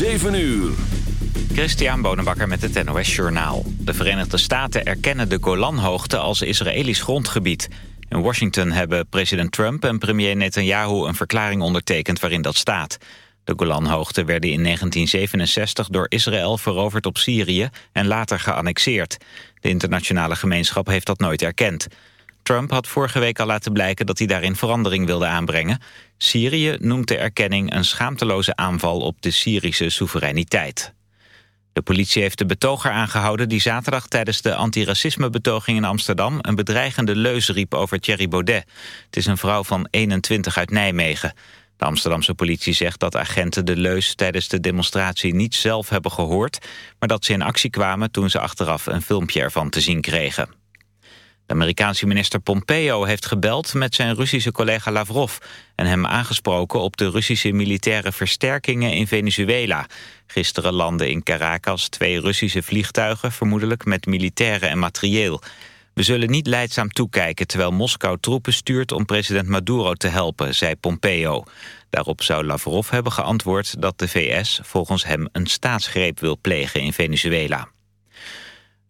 7 uur. Christian Bonenbakker met het NOS Journaal. De Verenigde Staten erkennen de Golanhoogte als Israëlisch grondgebied. In Washington hebben president Trump en premier Netanyahu een verklaring ondertekend waarin dat staat. De Golanhoogten werden in 1967 door Israël veroverd op Syrië en later geannexeerd. De internationale gemeenschap heeft dat nooit erkend. Trump had vorige week al laten blijken dat hij daarin verandering wilde aanbrengen. Syrië noemt de erkenning een schaamteloze aanval op de Syrische soevereiniteit. De politie heeft de betoger aangehouden die zaterdag tijdens de antiracismebetoging in Amsterdam een bedreigende leus riep over Thierry Baudet. Het is een vrouw van 21 uit Nijmegen. De Amsterdamse politie zegt dat agenten de leus tijdens de demonstratie niet zelf hebben gehoord, maar dat ze in actie kwamen toen ze achteraf een filmpje ervan te zien kregen. De Amerikaanse minister Pompeo heeft gebeld met zijn Russische collega Lavrov... en hem aangesproken op de Russische militaire versterkingen in Venezuela. Gisteren landden in Caracas twee Russische vliegtuigen... vermoedelijk met militairen en materieel. We zullen niet leidzaam toekijken terwijl Moskou troepen stuurt... om president Maduro te helpen, zei Pompeo. Daarop zou Lavrov hebben geantwoord dat de VS volgens hem... een staatsgreep wil plegen in Venezuela.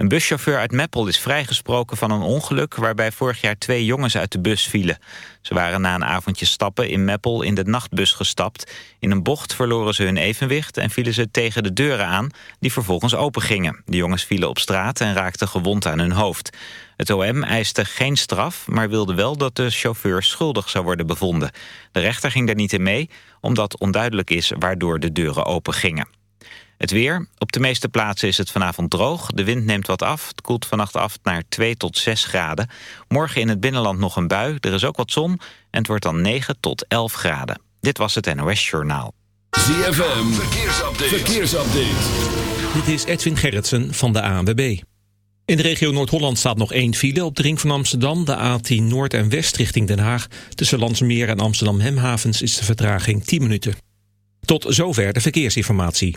Een buschauffeur uit Meppel is vrijgesproken van een ongeluk... waarbij vorig jaar twee jongens uit de bus vielen. Ze waren na een avondje stappen in Meppel in de nachtbus gestapt. In een bocht verloren ze hun evenwicht en vielen ze tegen de deuren aan... die vervolgens opengingen. De jongens vielen op straat en raakten gewond aan hun hoofd. Het OM eiste geen straf, maar wilde wel dat de chauffeur schuldig zou worden bevonden. De rechter ging daar niet in mee, omdat onduidelijk is waardoor de deuren opengingen. Het weer. Op de meeste plaatsen is het vanavond droog. De wind neemt wat af. Het koelt vannacht af naar 2 tot 6 graden. Morgen in het binnenland nog een bui. Er is ook wat zon. En het wordt dan 9 tot 11 graden. Dit was het NOS Journaal. ZFM. Verkeersupdate. Verkeersupdate. Dit is Edwin Gerritsen van de ANWB. In de regio Noord-Holland staat nog één file op de ring van Amsterdam. De A10 Noord en West richting Den Haag. Tussen Landsmeer en Amsterdam-Hemhavens is de vertraging 10 minuten. Tot zover de verkeersinformatie.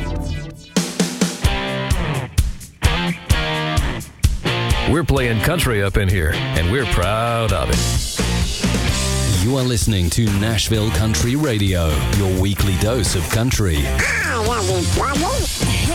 We're playing country up in here, and we're proud of it. You are listening to Nashville Country Radio, your weekly dose of country. Hey, good girl.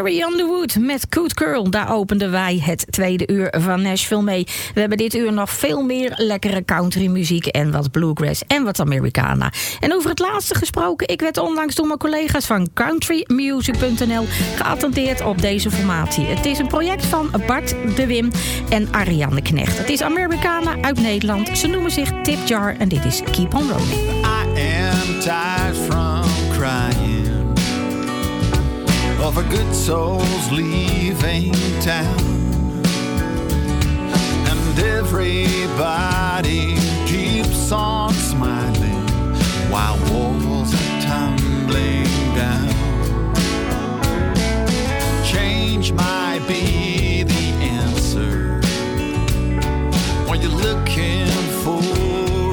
Carrie Wood met Coot Curl. Daar openden wij het tweede uur van Nashville mee. We hebben dit uur nog veel meer lekkere country muziek en wat bluegrass en wat Americana. En over het laatste gesproken, ik werd onlangs door mijn collega's van countrymusic.nl geattendeerd op deze formatie. Het is een project van Bart de Wim en Ariane Knecht. Het is Americana uit Nederland. Ze noemen zich Tip Jar en dit is Keep on Rolling. I am tired from of a good souls leaving town. And everybody keeps on smiling while walls are tumbling down. Change might be the answer when you're looking for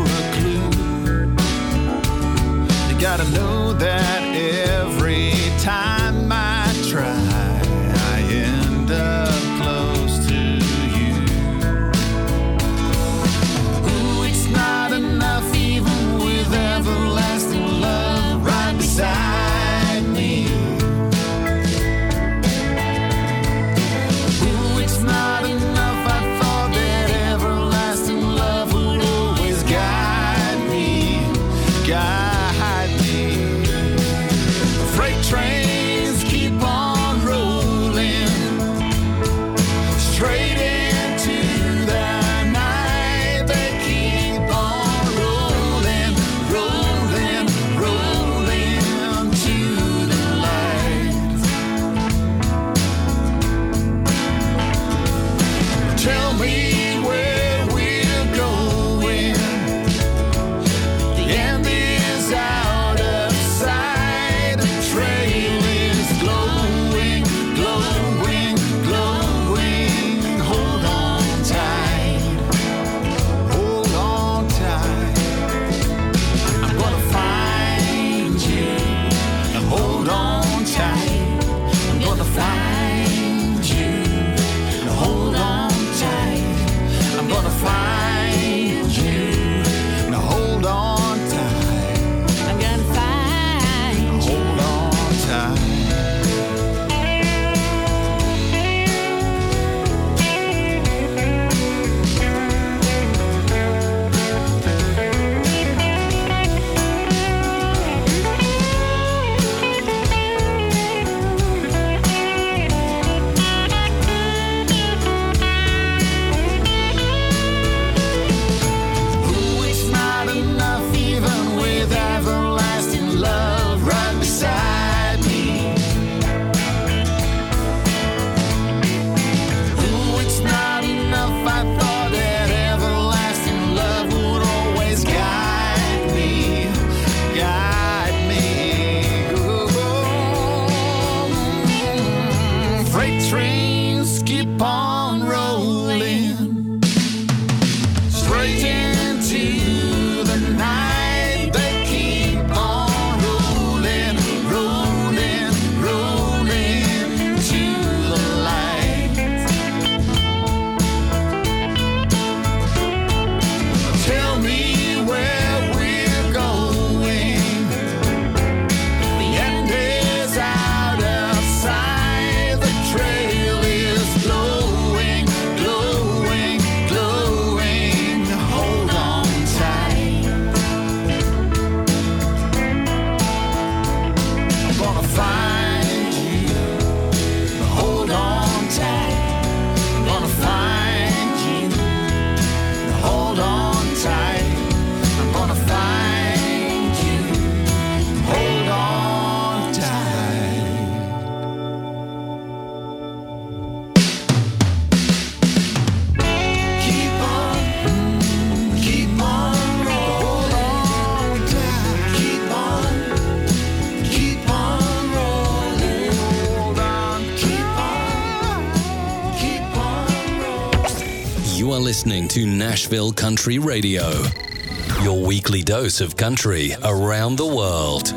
a clue. You gotta know that every to Nashville Country Radio, your weekly dose of country around the world.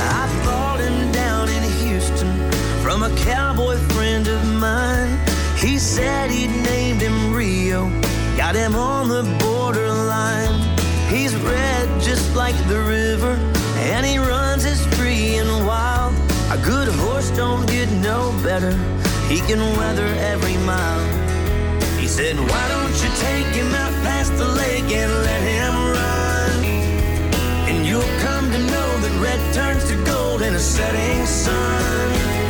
I fought him down in Houston from a cowboy friend of mine. He said he'd named him Rio, got him on the borderline. He's red just like the river, and he runs as free and wild. A good horse don't get no better, he can weather every mile. He said, Why don't you take him out past the lake and let him run? And you'll come to know that red turns to gold in a setting sun.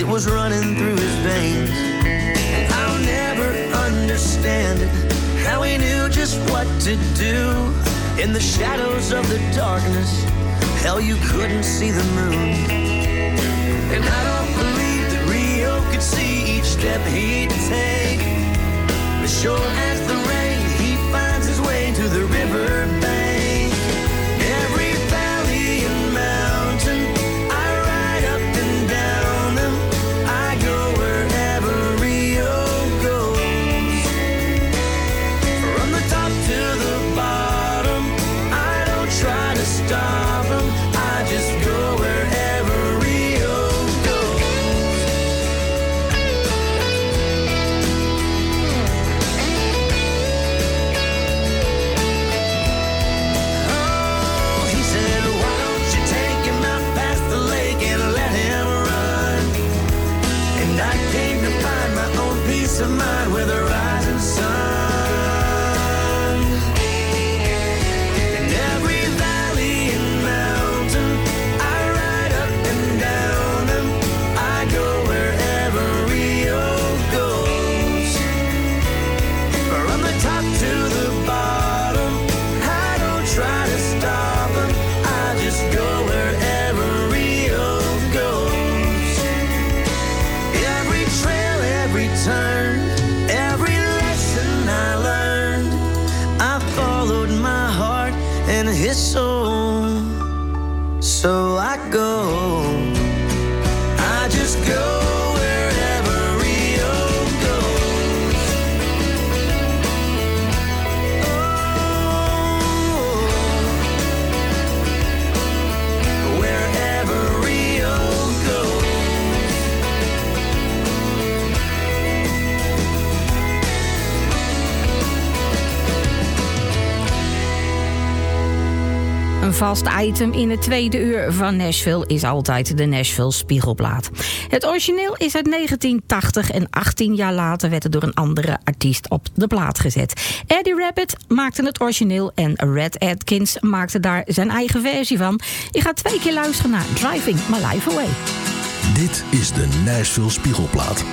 It was running through his veins. And I'll never understand it, how he knew just what to do. In the shadows of the darkness, hell, you couldn't see the moon. And I don't believe that Rio could see each step he'd take. But sure as the rain, he finds his way to the river vast item in het tweede uur van Nashville is altijd de Nashville Spiegelplaat. Het origineel is uit 1980 en 18 jaar later werd het door een andere artiest op de plaat gezet. Eddie Rabbit maakte het origineel en Red Atkins maakte daar zijn eigen versie van. Je gaat twee keer luisteren naar Driving My Life Away. Dit is de Nashville Spiegelplaat.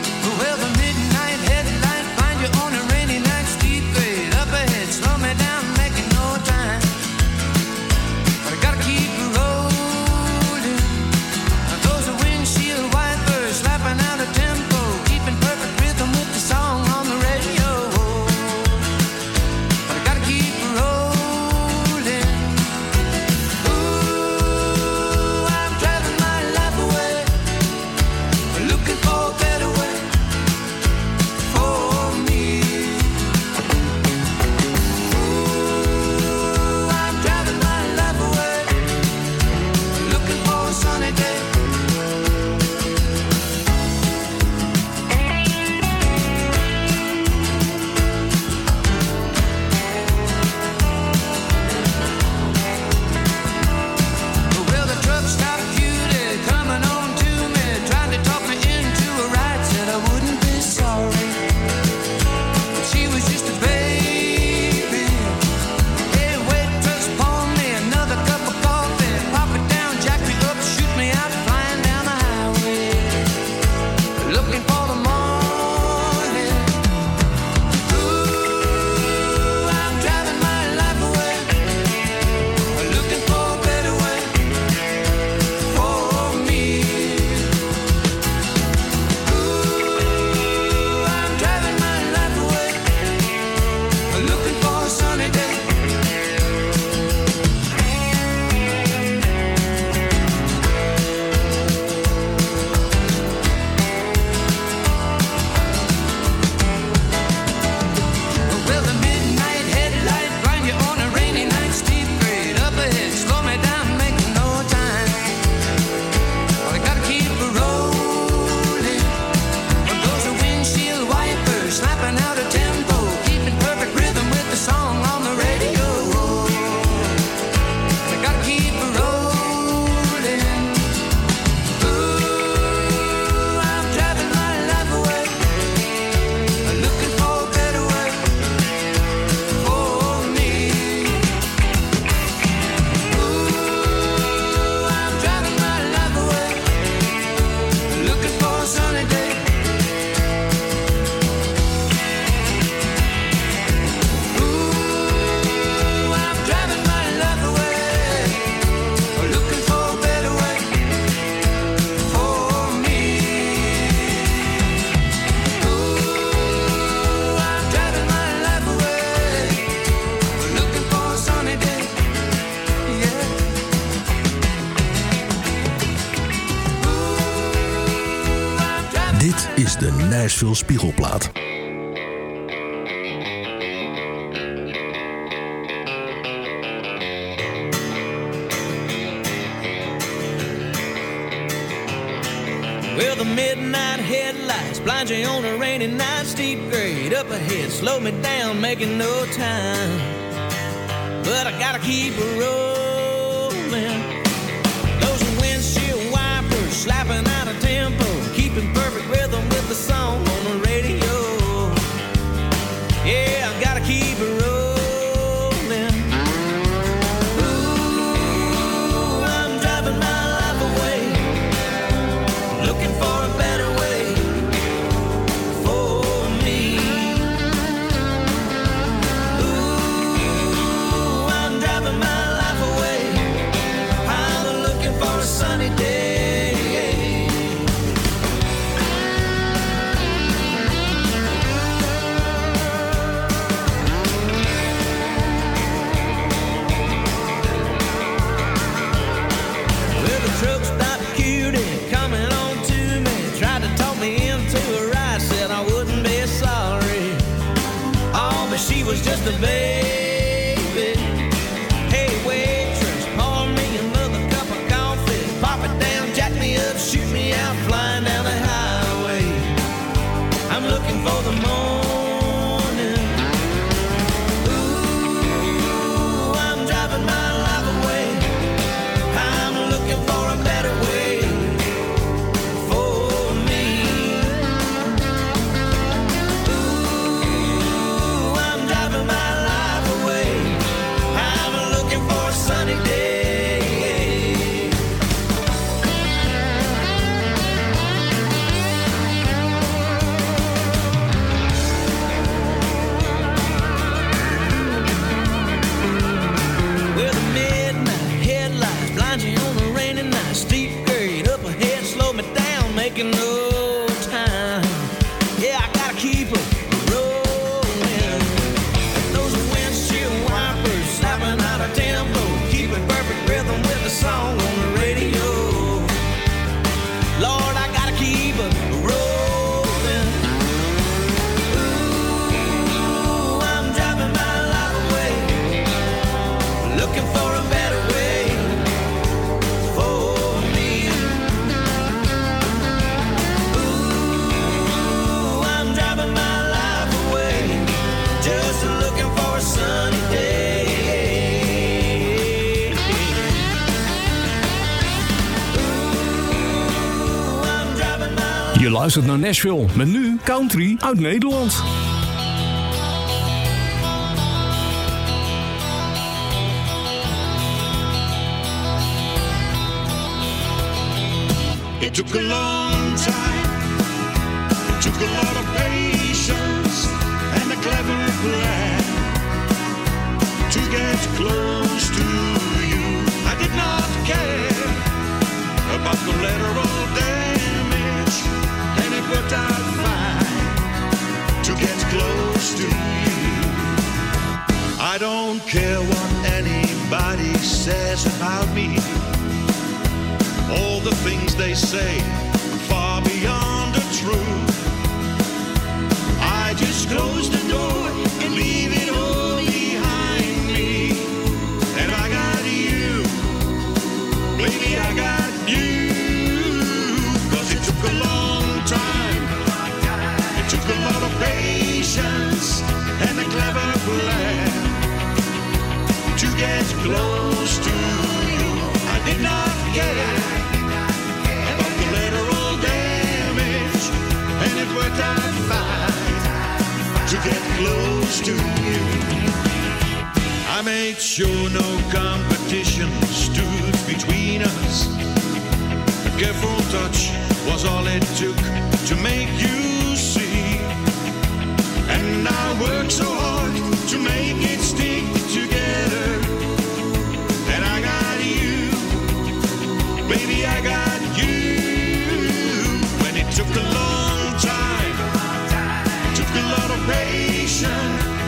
Nashville Spiegelplaat. Well, the midnight headlights blind you on a rainy night, steep grade up ahead, slow me down, making no time. But I gotta keep was just a baby. Je luistert naar Nashville met nu country uit Nederland. It took a long time. It took a lot of patience and a clever plan to get close to you. I did not care about the letter gets close to you. I don't care what anybody says about me. All the things they say are far beyond the truth. I just close the door. get close to you. I made sure no competition stood between us. A careful touch was all it took to make you see. And I worked so hard to make it stick together.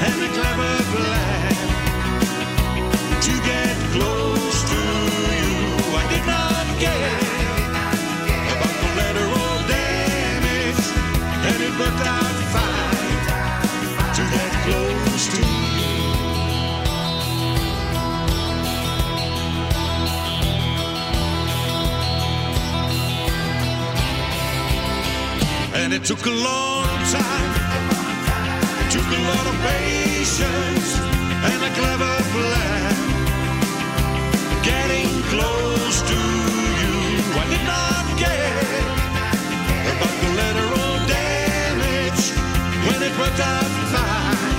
and to get close to you. I did not care about collateral damage, and it worked out fine to get close to you. And it took a long time lot of patience and a clever plan. Getting close to you. I did not get about the damage when it worked out fine.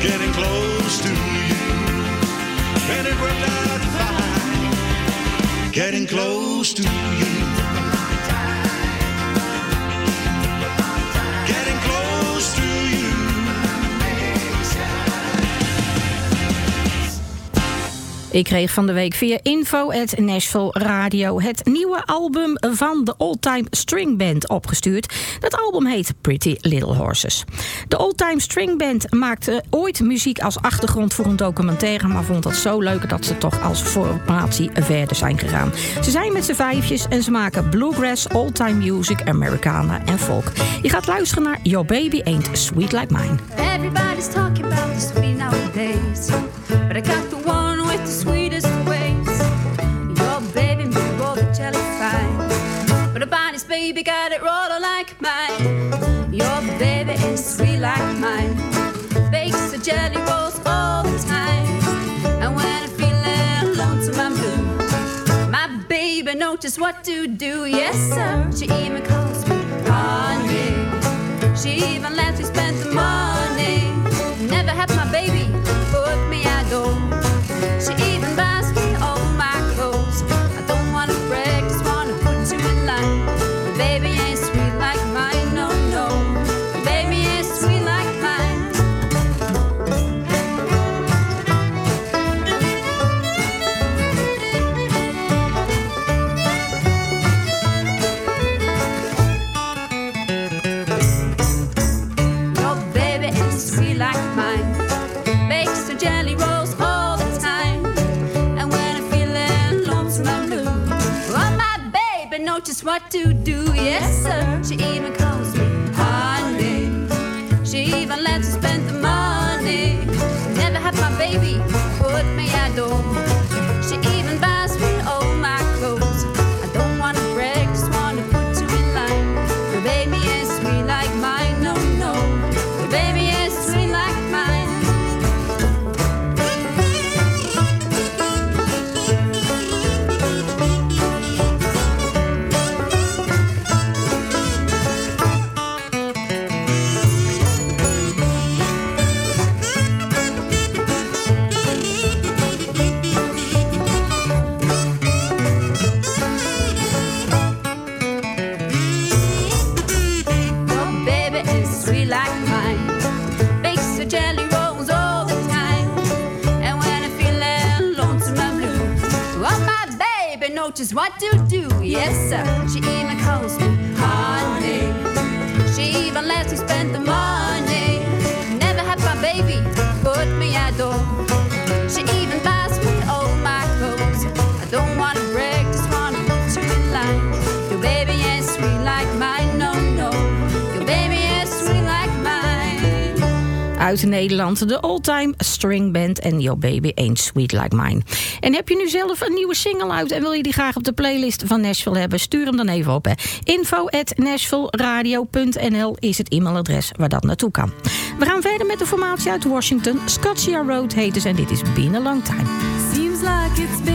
Getting close to you. When it worked out fine. Getting close to you. Ik kreeg van de week via info at Nashville Radio het nieuwe album van de Oldtime String Band opgestuurd. Dat album heet Pretty Little Horses. De Oldtime String Band maakte ooit muziek als achtergrond voor een documentaire, maar vond dat zo leuk dat ze toch als formatie verder zijn gegaan. Ze zijn met z'n vijfjes en ze maken bluegrass, oldtime music, Americana en folk. Je gaat luisteren naar Your Baby Ain't Sweet Like Mine. Everybody's talking about the sweet nowadays. Baby got it rolling like mine. Your baby is sweet like mine. Bakes the jelly rolls all the time. And when I'm feeling lonesome and blue, my baby knows just what to do. Yes, sir. She even calls She even calls me honey. She even lets me spend the money. Never had my baby put me at door. Yes, sir. She even calls me honey. She even lets me spend the money. Uit Nederland, de Oldtime String Band en Your Baby Ain't Sweet Like Mine. En heb je nu zelf een nieuwe single uit en wil je die graag op de playlist van Nashville hebben? Stuur hem dan even op. Hè. Info at is het e-mailadres waar dat naartoe kan. We gaan verder met de formatie uit Washington. Scotia Road heet ze en dit is Been a Long Time. Seems like it's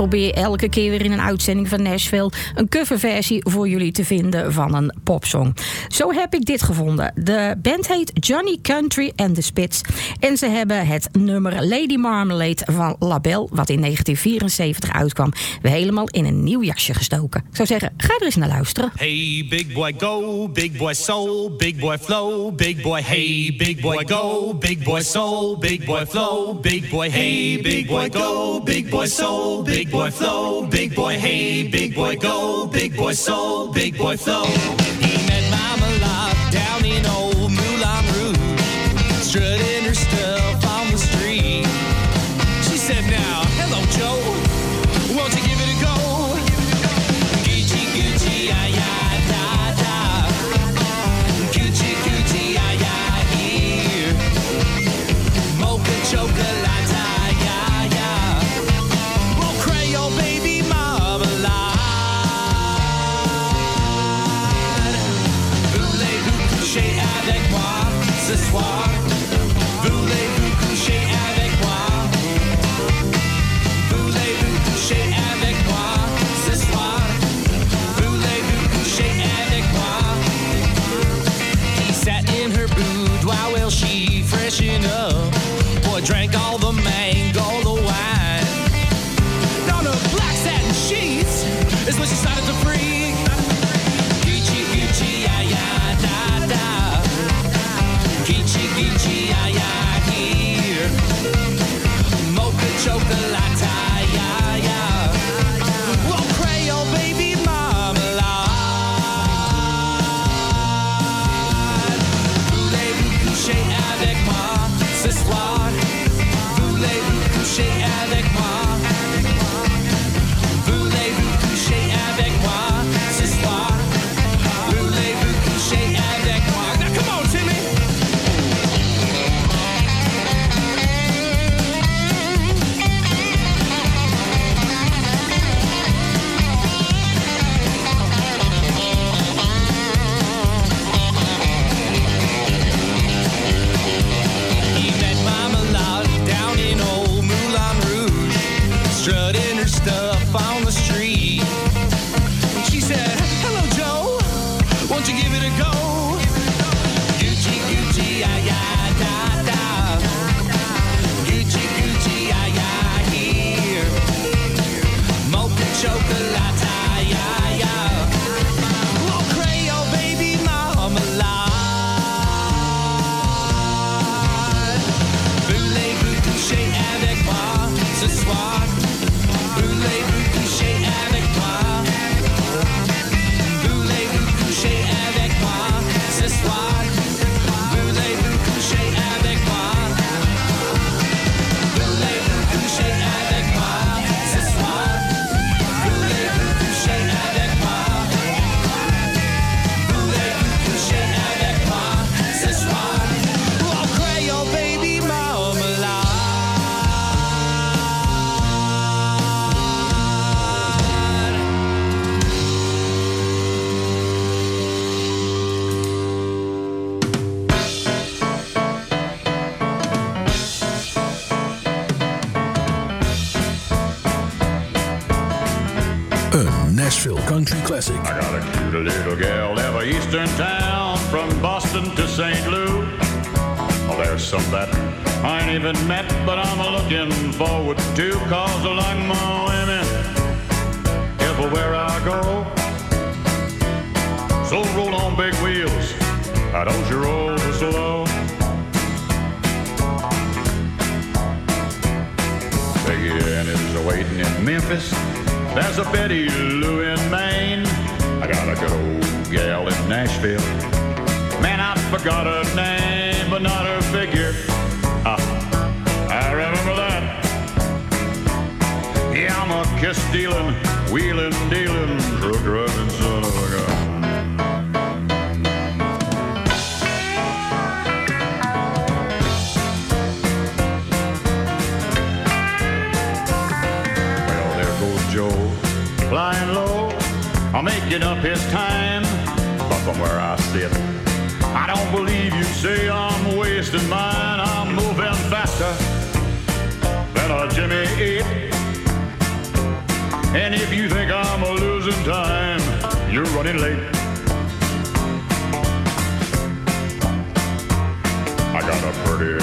probeer elke keer weer in een uitzending van Nashville een coverversie voor jullie te vinden van een popsong. Zo heb ik dit gevonden. De band heet Johnny Country en de Spits. En ze hebben het nummer Lady Marmalade van Label, wat in 1974 uitkwam, weer helemaal in een nieuw jasje gestoken. Ik zou zeggen, ga er eens naar luisteren. Hey big boy go, big boy soul, big boy flow, big boy hey, big boy go, big boy soul, big boy flow, big boy hey, big boy go, big boy soul, big boy flow, big boy hey, big boy go, big boy soul, big boy flow. There's a Betty Lou in Maine. I got a good old gal in Nashville. Man, I forgot her name, but not her figure. Ah, I remember that. Yeah, I'm a kiss dealing, wheeling, dealing up his time. But from where I sit, I don't believe you say I'm wasting mine. I'm moving faster than a Jimmy 8. And if you think I'm a losing time, you're running late. I got a pretty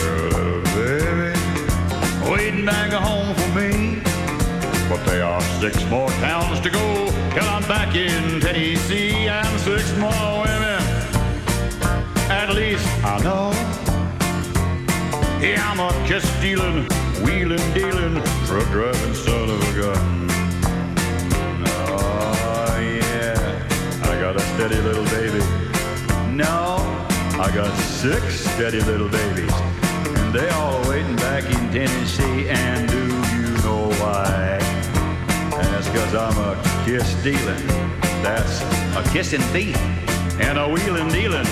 baby waiting back home for me. But there are six more towns to go till I'm back in Tennessee, and six more women. At least I know. Yeah, I'm a kiss stealing, wheeling, dealing, truck driving son of a gun. Oh, yeah, I got a steady little baby. No, I got six steady little babies. And they all waiting back in Tennessee. And do you know why? That's because I'm a kiss stealing. That's a kissing thief. And a wheeling dealing.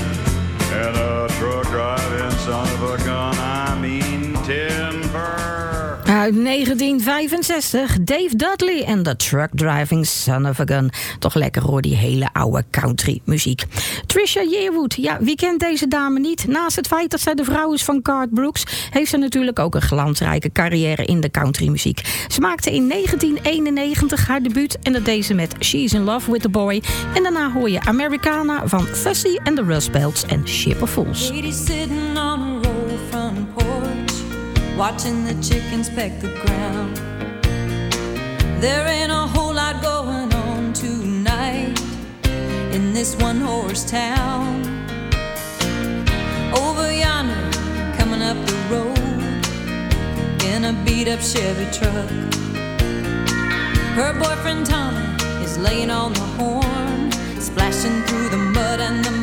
And a truck driving son of a gun. I mean timber. Uit 1965, Dave Dudley en The Truck Driving Son of a Gun. Toch lekker hoor, die hele oude country muziek. Trisha Yearwood, ja, wie kent deze dame niet? Naast het feit dat zij de vrouw is van Garth Brooks... heeft ze natuurlijk ook een glansrijke carrière in de countrymuziek. Ze maakte in 1991 haar debuut en dat deed ze met She's in Love with the Boy. En daarna hoor je Americana van Fussy and the Rust Belts en Ship of Fools. Watching the chickens peck the ground. There ain't a whole lot going on tonight in this one horse town. Over yonder, coming up the road in a beat up Chevy truck. Her boyfriend Tommy is laying on the horn, splashing through the mud and the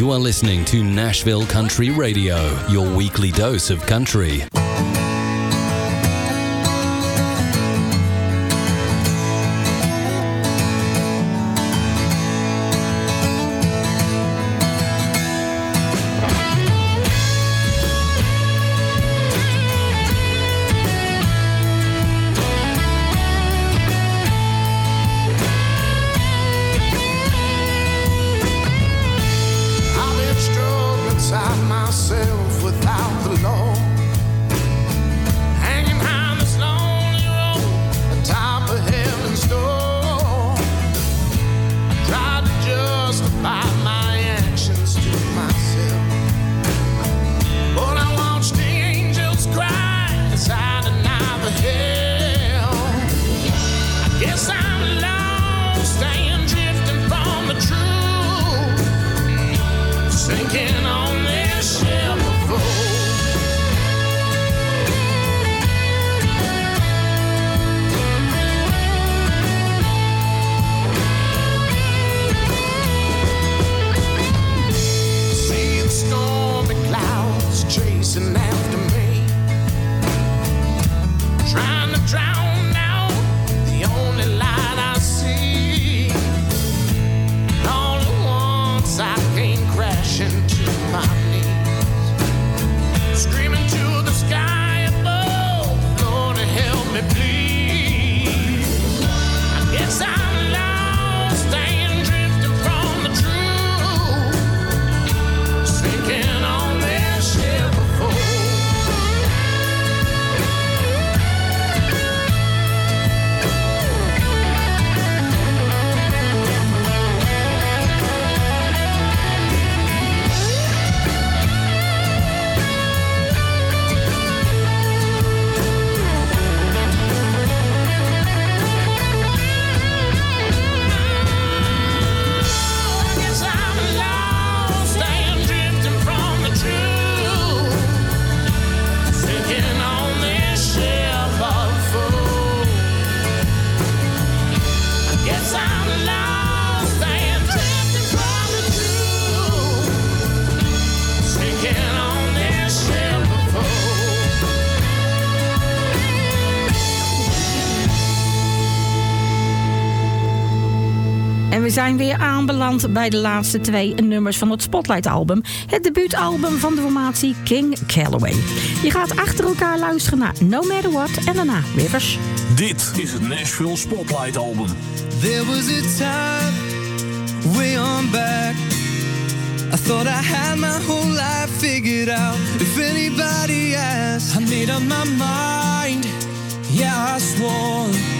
You are listening to Nashville Country Radio, your weekly dose of country. bij de laatste twee nummers van het Spotlight-album. Het debuutalbum van de formatie King Calloway. Je gaat achter elkaar luisteren naar No Matter What en daarna Rivers. Dit is het Nashville Spotlight-album. There was a time way on back. I thought I had my whole life figured out. If anybody asked, I made up my mind. Yeah, I swore.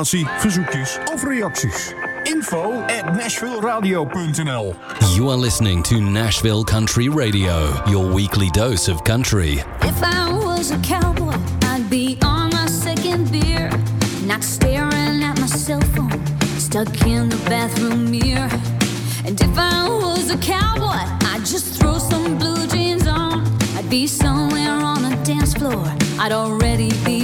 informatie, verzoekjes of reacties. Info at nashvilleradio.nl You are listening to Nashville Country Radio, your weekly dose of country. If I was a cowboy, I'd be on my second beer, not staring at my cell phone, stuck in the bathroom mirror. And if I was a cowboy, I'd just throw some blue jeans on. I'd be somewhere on a dance floor. I'd already be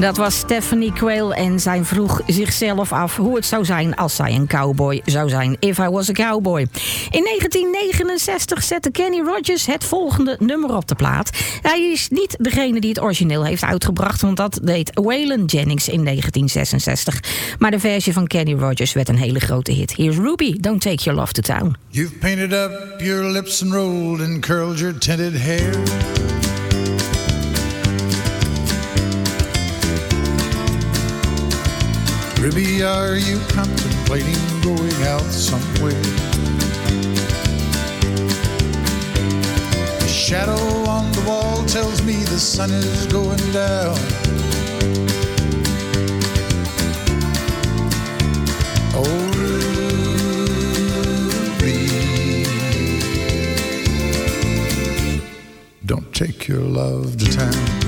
Dat was Stephanie Quayle en zij vroeg zichzelf af hoe het zou zijn als zij een cowboy zou zijn. If I was a cowboy. In 1969 zette Kenny Rogers het volgende nummer op de plaat. Hij is niet degene die het origineel heeft uitgebracht, want dat deed Waylon Jennings in 1966. Maar de versie van Kenny Rogers werd een hele grote hit. Here's Ruby, Don't Take Your Love to Town. You've painted up your lips and rolled and curled your tinted hair. Ruby, are you contemplating going out somewhere? The shadow on the wall tells me the sun is going down. Oh, Ruby, don't take your love to town.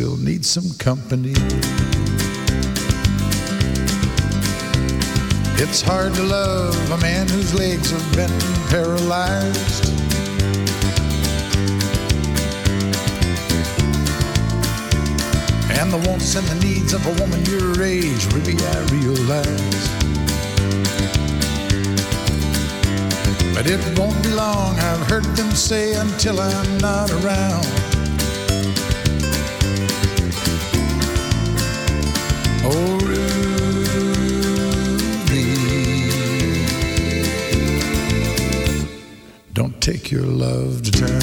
Still need some company. It's hard to love a man whose legs have been paralyzed. And the wants and the needs of a woman your age, Ruby, I realize. But it won't be long, I've heard them say, until I'm not around. Take your love to town.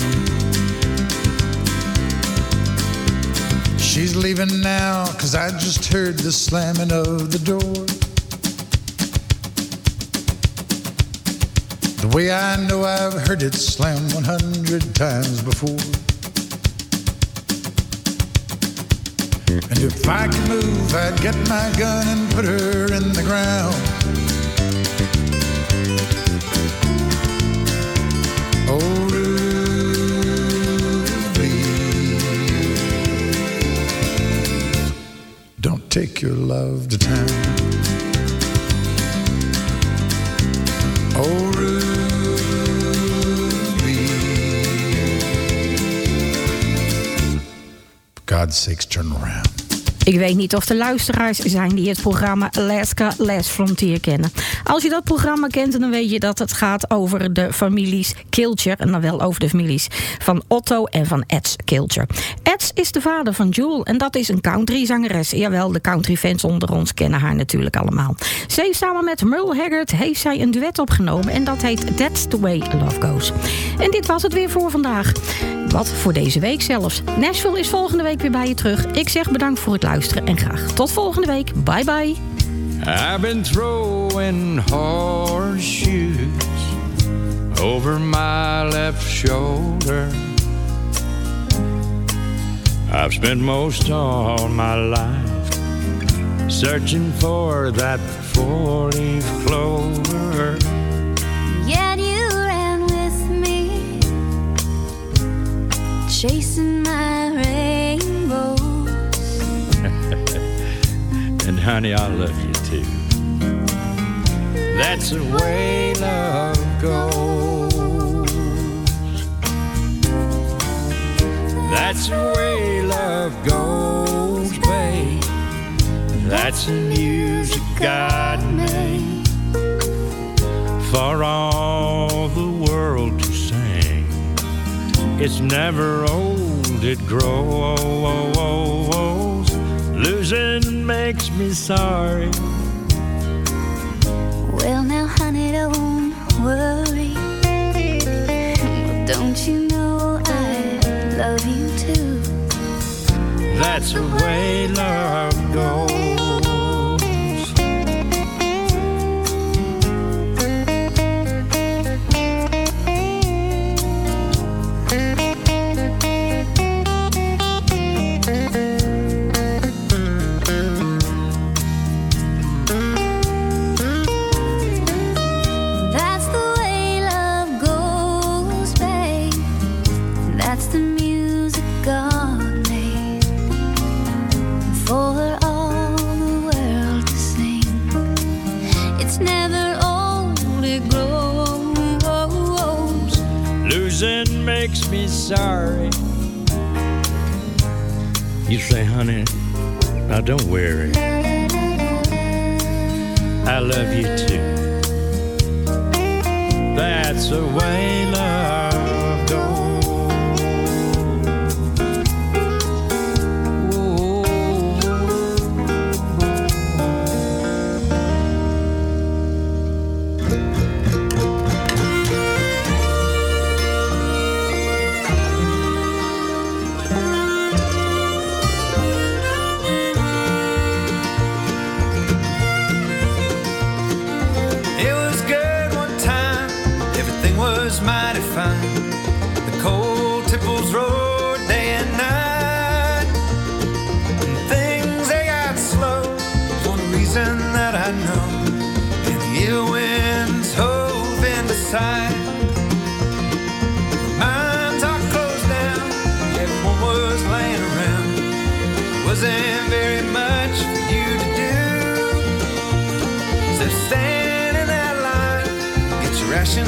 She's leaving now, cause I just heard the slamming of the door. The way I know I've heard it slam 100 times before. And if I could move, I'd get my gun and put her in the ground. Oh, Ruby, don't take your love to town. Oh, Ruby, God's sakes, turn around. Ik weet niet of er luisteraars zijn die het programma Alaska Last Frontier kennen. Als je dat programma kent, dan weet je dat het gaat over de families Kilcher. En dan wel over de families van Otto en van Eds Kilcher. Eds is de vader van Jewel en dat is een countryzangeres. Jawel, de countryfans onder ons kennen haar natuurlijk allemaal. Ze heeft samen met Merle Haggard heeft zij een duet opgenomen en dat heet That's the Way Love Goes. En dit was het weer voor vandaag. Wat voor deze week zelfs. Nashville is volgende week weer bij je terug. Ik zeg bedankt voor het luisteren en graag tot volgende week. Bye bye. I've been throwing horseshoes over my left shoulder. I've spent most all my life searching for that four-leaf clover. Yet you ran with me, chasing my rainbows. And honey, I love you too. That's the way love goes. That's the way love goes, babe. That's the music God made for all the world to sing. It's never old, it grows. Losing makes me sorry. Well, now, honey, don't worry. Well, don't you know I love you too? That's the way love goes. Makes me sorry. You say, honey, now don't worry. I love you too. That's the way love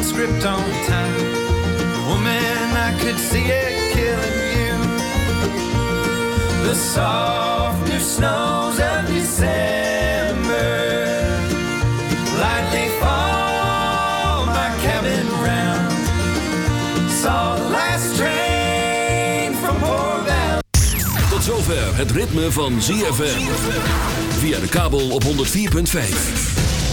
script time. I could see it you. The December. Tot zover het ritme van ZFM. Via de kabel op 104.5.